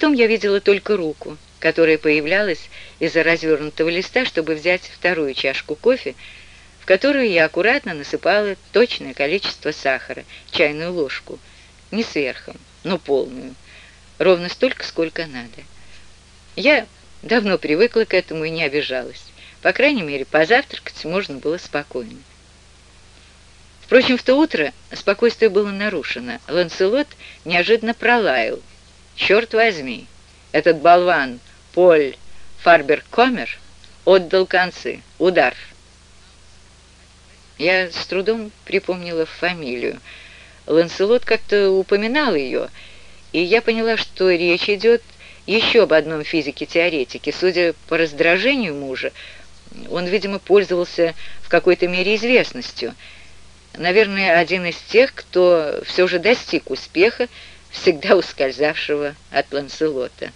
Потом я видела только руку, которая появлялась из-за развернутого листа, чтобы взять вторую чашку кофе, в которую я аккуратно насыпала точное количество сахара, чайную ложку, не сверхом, но полную, ровно столько, сколько надо. Я давно привыкла к этому и не обижалась. По крайней мере, позавтракать можно было спокойно. Впрочем, в то утро спокойствие было нарушено. Ланселот неожиданно пролаял. «Черт возьми! Этот болван Поль Фарбер-Комер отдал концы. Удар!» Я с трудом припомнила фамилию. Ланселот как-то упоминал ее, и я поняла, что речь идет еще об одном физике-теоретике. Судя по раздражению мужа, он, видимо, пользовался в какой-то мере известностью. Наверное, один из тех, кто все же достиг успеха, всегда ускользавшего от Ланселота.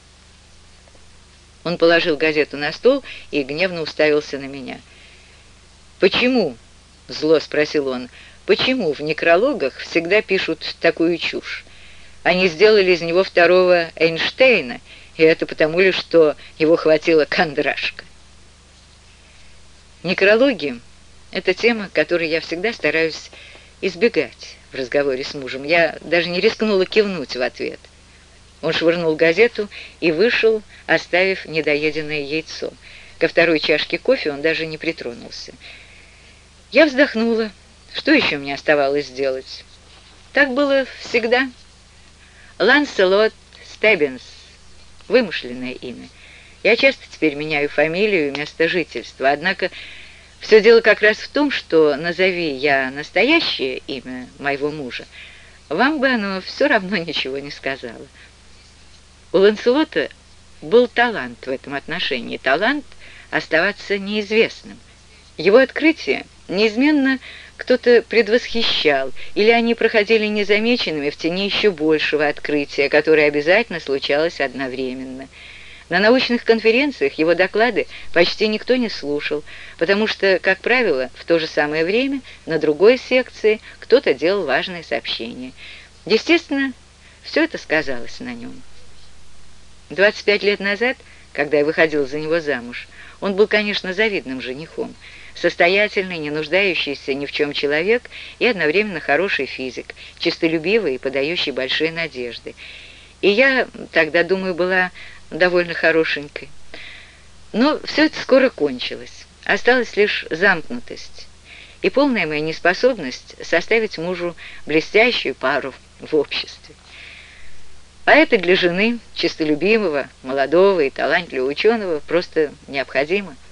Он положил газету на стол и гневно уставился на меня. «Почему?» — зло спросил он. «Почему в некрологах всегда пишут такую чушь? Они сделали из него второго Эйнштейна, и это потому ли, что его хватило кондрашка». Некрологи — это тема, которой я всегда стараюсь избегать в разговоре с мужем. Я даже не рискнула кивнуть в ответ. Он швырнул газету и вышел, оставив недоеденное яйцо. Ко второй чашке кофе он даже не притронулся. Я вздохнула. Что еще мне оставалось сделать? Так было всегда. Ланселот Стеббинс. Вымышленное имя. Я часто теперь меняю фамилию и место жительства, однако все дело как раз в том, что, назови я настоящее имя моего мужа, вам бы оно все равно ничего не сказала. У Ланселота был талант в этом отношении, талант оставаться неизвестным. Его открытие неизменно кто-то предвосхищал, или они проходили незамеченными в тени еще большего открытия, которое обязательно случалось одновременно – на научных конференциях его доклады почти никто не слушал, потому что, как правило, в то же самое время на другой секции кто-то делал важные сообщения. Естественно, все это сказалось на нем. 25 лет назад, когда я выходил за него замуж, он был, конечно, завидным женихом, состоятельный, не нуждающийся ни в чем человек и одновременно хороший физик, чистолюбивый и подающий большие надежды. И я тогда, думаю, была довольно хорошенькой. Но все это скоро кончилось. Осталась лишь замкнутость и полная моя неспособность составить мужу блестящую пару в обществе. А это для жены, чистолюбимого, молодого и талантливого ученого, просто необходимо –